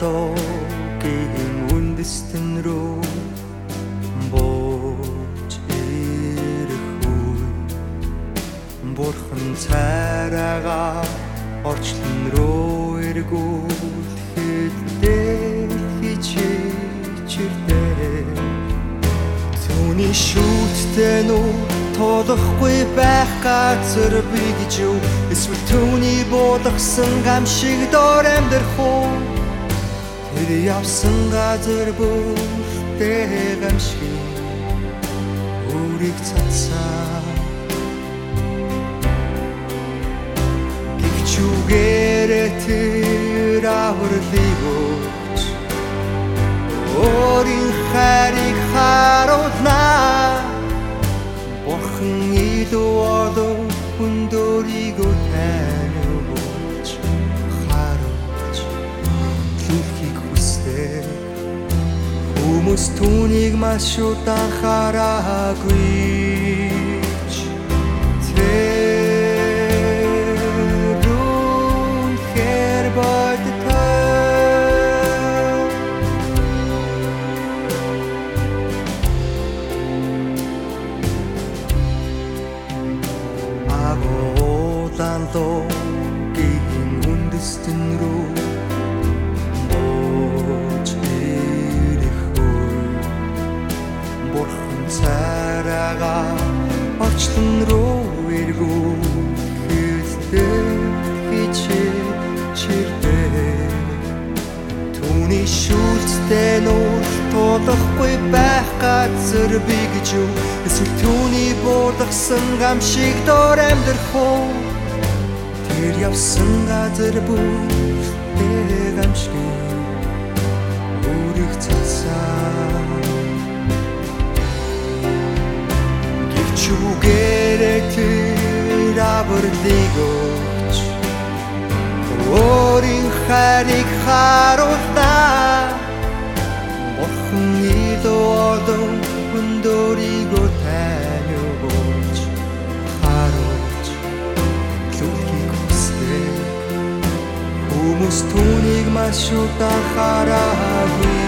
логийн үндэстэн рүү бууж ирэх үе. Бурхан царайгаа орчлон руу эргүүлэхэд хичээчирдээ Түүний шүттэй нү тулахгүй байх газар би гэж юу? Эсвэл түүний буулгасан гам шиг дор амьдрах уу Тэр явсан газар бүртээ гам шиг үрийг цацсан. Гівчугээрээ тэр авралыг өгч Өөрийн хайрыг харуулнаа Бурхан илүү олон хүндөрийгөө таниулж Хүмүүс түүнийг маш удаан хараагүй. Бодтой агуулан логийн үндэстэн рүү царайгаа орчлон руу эргүүлэхдээ хичээчирдээ Түүний шүүлцтэй нуур тулахгүй байх газар би гэж юу Эсвэл түүний буулгасан гам шиг дор амьдрах уу? Тэр явсан газар бүр гам шиг Гівчугээрээ тэр авралыг өгч Өөрийн хайрыг харуулнаа Бурхан илүү олон хүндөрийгөө таниулж харуулж зүрхийг хүсдэг Хүмүүс түүнийг маш удаан хараагүй